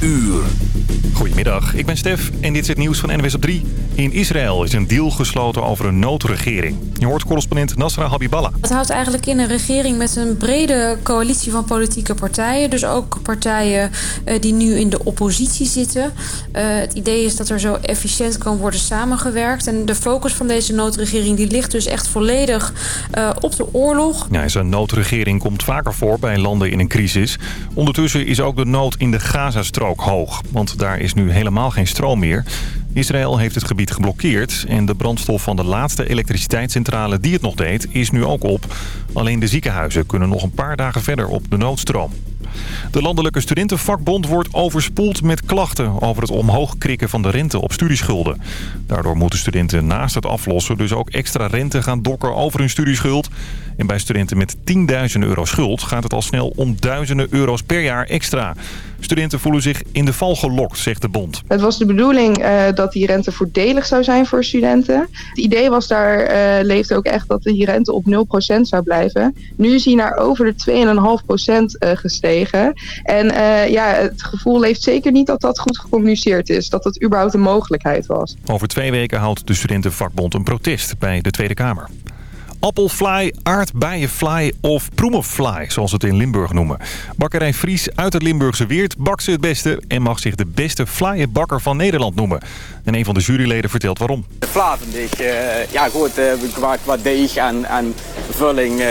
uur. Goedemiddag, ik ben Stef en dit is het nieuws van NWS op 3. In Israël is een deal gesloten over een noodregering. Je hoort correspondent Nasra Habiballah. Het houdt eigenlijk in een regering met een brede coalitie van politieke partijen. Dus ook partijen uh, die nu in de oppositie zitten. Uh, het idee is dat er zo efficiënt kan worden samengewerkt. En de focus van deze noodregering die ligt dus echt volledig uh, op de oorlog. Ja, zo'n noodregering komt vaker voor bij landen in een crisis. Ondertussen is ook de nood in de Gazastrook hoog. Want daar is nu helemaal geen stroom meer. Israël heeft het gebied geblokkeerd en de brandstof van de laatste elektriciteitscentrale die het nog deed is nu ook op. Alleen de ziekenhuizen kunnen nog een paar dagen verder op de noodstroom. De Landelijke Studentenvakbond wordt overspoeld met klachten over het omhoog krikken van de rente op studieschulden. Daardoor moeten studenten naast het aflossen dus ook extra rente gaan dokken over hun studieschuld. En bij studenten met 10.000 euro schuld gaat het al snel om duizenden euro's per jaar extra. Studenten voelen zich in de val gelokt, zegt de bond. Het was de bedoeling uh, dat die rente voordelig zou zijn voor studenten. Het idee was daar, uh, leefde ook echt dat die rente op 0% zou blijven. Nu is hij naar over de 2,5% uh, gestegen. En ja, het gevoel leeft zeker niet dat dat goed gecommuniceerd is. Dat dat überhaupt een mogelijkheid was. Over twee weken houdt de studentenvakbond een protest bij de Tweede Kamer appelfly, aardbeienfly of proemenfly, zoals ze het in Limburg noemen. Bakkerij Fries uit het Limburgse Weert bakt ze het beste en mag zich de beste flyenbakker van Nederland noemen. En een van de juryleden vertelt waarom. De ik, uh, ja goed, uh, qua, qua deeg en, en vulling uh,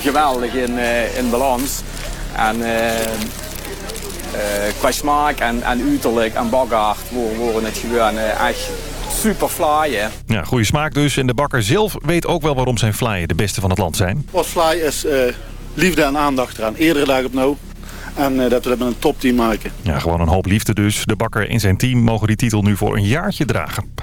geweldig in, in balans. En qua smaak en, en uiterlijk en bakaard worden het gewoon echt super flyen. Ja, goede smaak dus. En de bakker zelf weet ook wel waarom zijn flyen de beste van het land zijn. Fly is uh, liefde en aandacht eraan. Eerdere dag op nou. En uh, dat we dat met een topteam maken. Ja, gewoon een hoop liefde dus. De bakker en zijn team mogen die titel nu voor een jaartje dragen.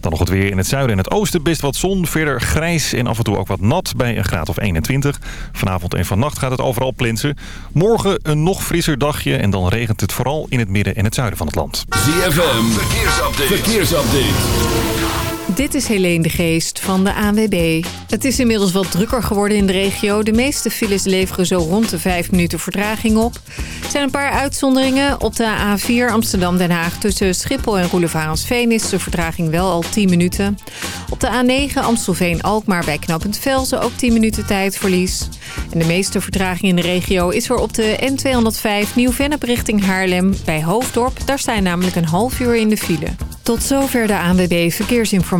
Dan nog het weer in het zuiden en het oosten. Best wat zon, verder grijs en af en toe ook wat nat bij een graad of 21. Vanavond en vannacht gaat het overal plinsen. Morgen een nog frisser dagje en dan regent het vooral in het midden en het zuiden van het land. ZFM, verkeersupdate. verkeersupdate. Dit is Helene de Geest van de ANWB. Het is inmiddels wat drukker geworden in de regio. De meeste files leveren zo rond de 5 minuten vertraging op. Er zijn een paar uitzonderingen. Op de A4 Amsterdam-Den Haag tussen Schiphol en Roelevarensveen... is de vertraging wel al 10 minuten. Op de A9 Amstelveen-Alkmaar bij knooppunt Velzen ook 10 minuten tijdverlies. En de meeste vertraging in de regio is er op de N205 Nieuw-Vennep richting Haarlem bij Hoofddorp. Daar staan namelijk een half uur in de file. Tot zover de ANWB Verkeersinformatie.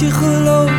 je gelooft.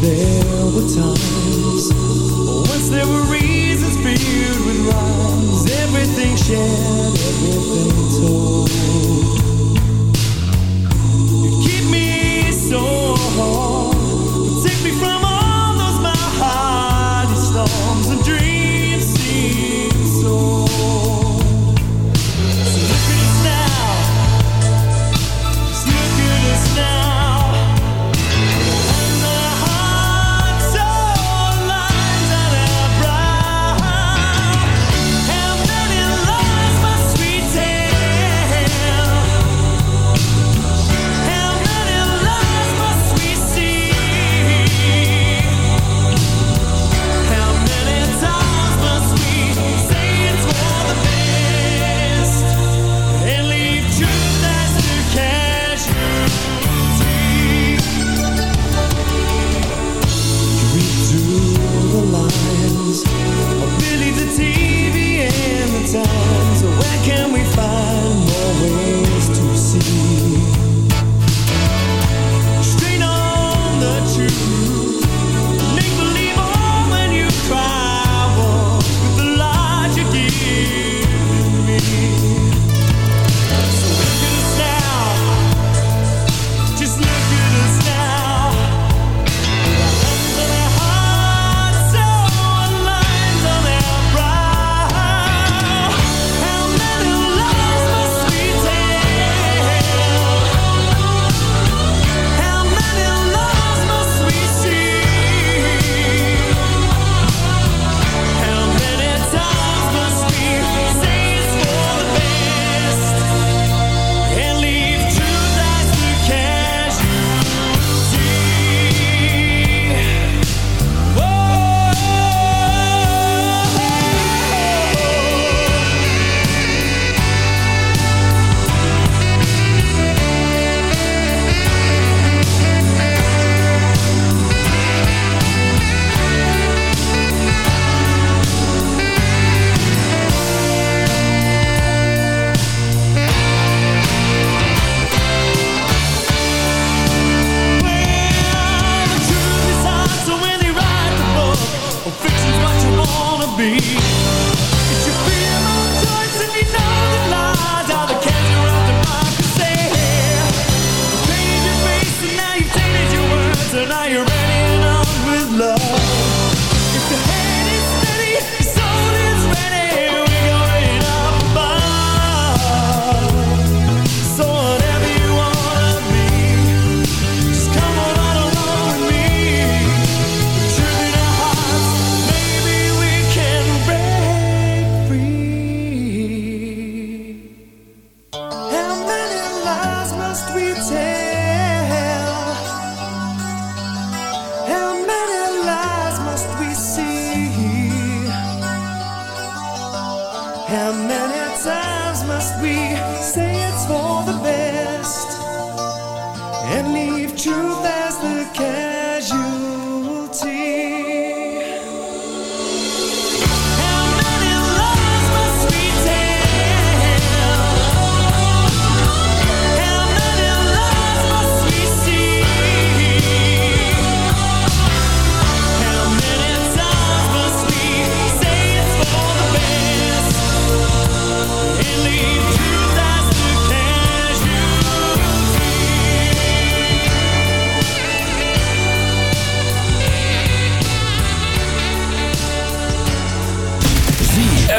there were times Once there were reasons filled with rhymes Everything shared, everything told.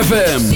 ZFM.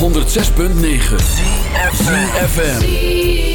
106.9 CFFM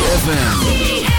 ZFM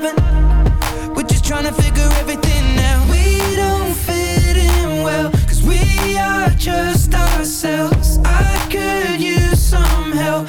We're just trying to figure everything out. We don't fit in well, cause we are just ourselves. I could use some help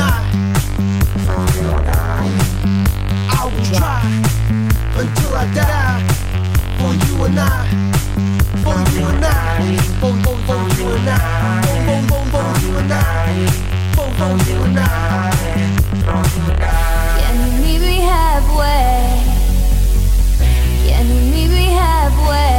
I. Will try until I die for you and I. For you and I. For, you and I. For, you and I. For you and I. Can you meet me halfway? Can you meet me halfway?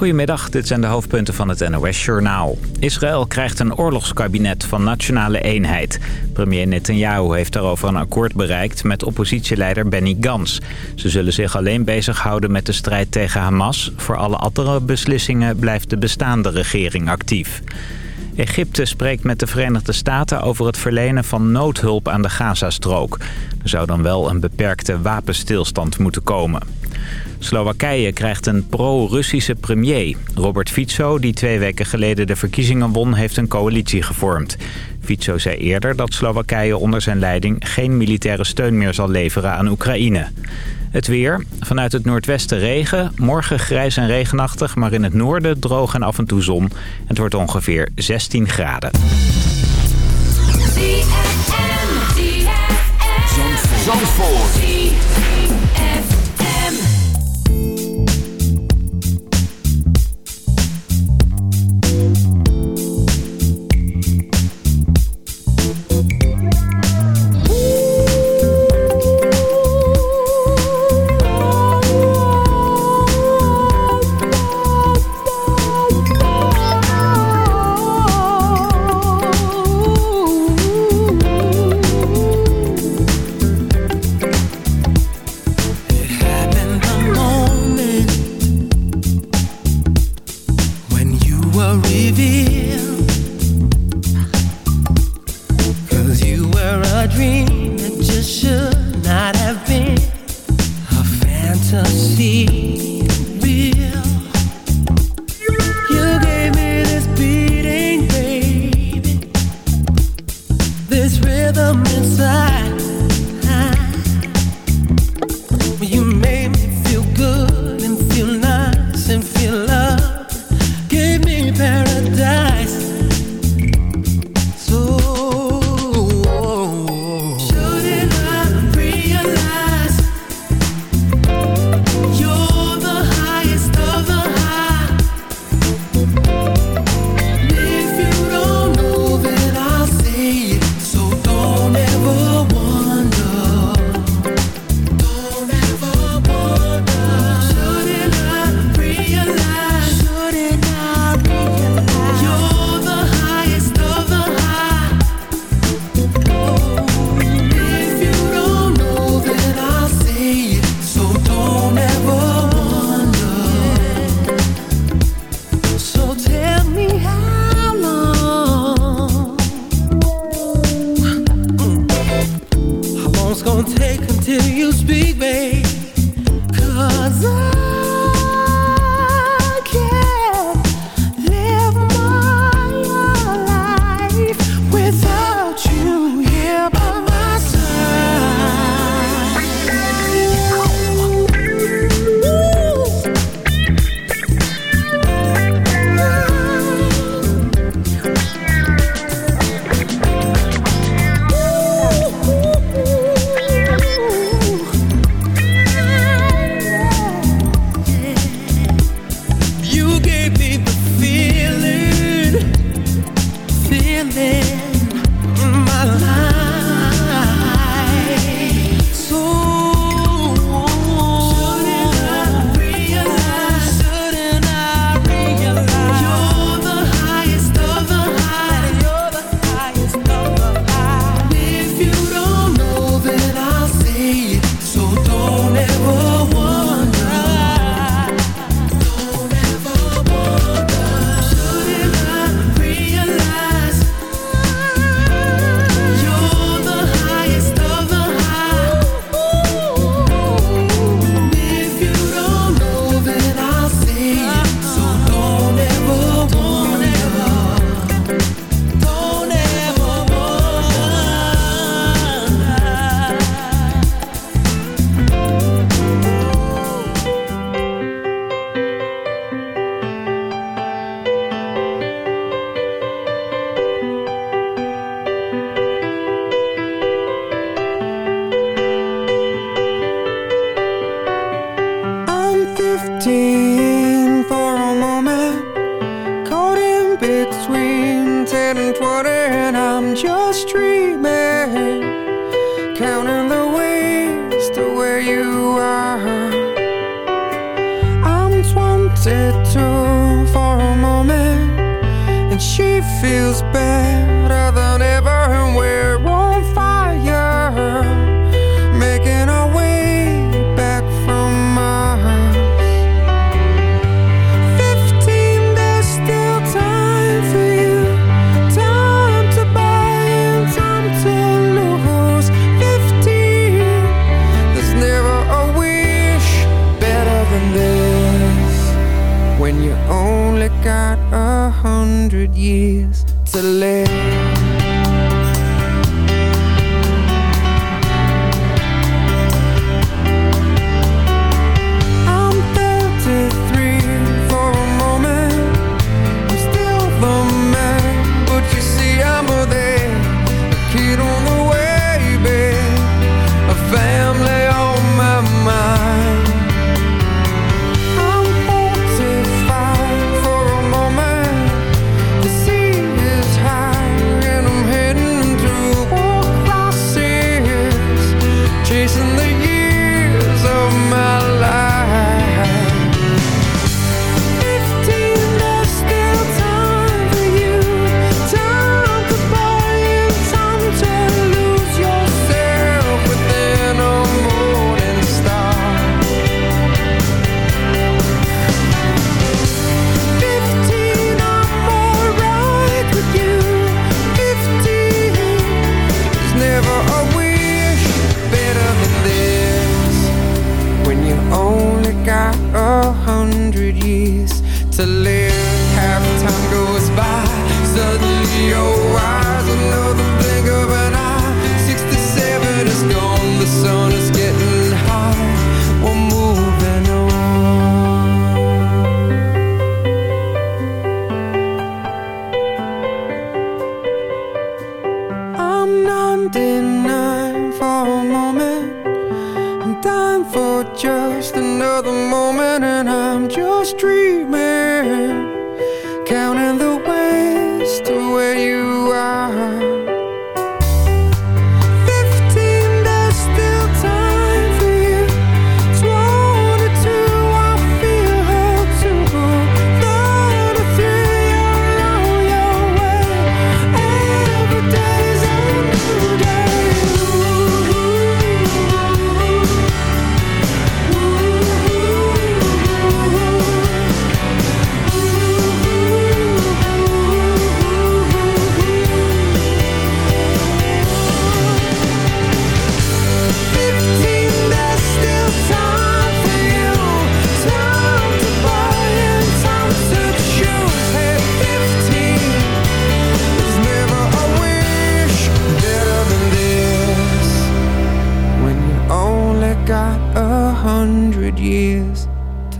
Goedemiddag, dit zijn de hoofdpunten van het NOS-journaal. Israël krijgt een oorlogskabinet van nationale eenheid. Premier Netanyahu heeft daarover een akkoord bereikt met oppositieleider Benny Gantz. Ze zullen zich alleen bezighouden met de strijd tegen Hamas. Voor alle andere beslissingen blijft de bestaande regering actief. Egypte spreekt met de Verenigde Staten over het verlenen van noodhulp aan de Gazastrook. Er zou dan wel een beperkte wapenstilstand moeten komen. Slowakije krijgt een pro-Russische premier. Robert Fico, die twee weken geleden de verkiezingen won, heeft een coalitie gevormd. Fico zei eerder dat Slowakije onder zijn leiding geen militaire steun meer zal leveren aan Oekraïne. Het weer. Vanuit het noordwesten regen. Morgen grijs en regenachtig, maar in het noorden droog en af en toe zon. Het wordt ongeveer 16 graden.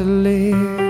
To live.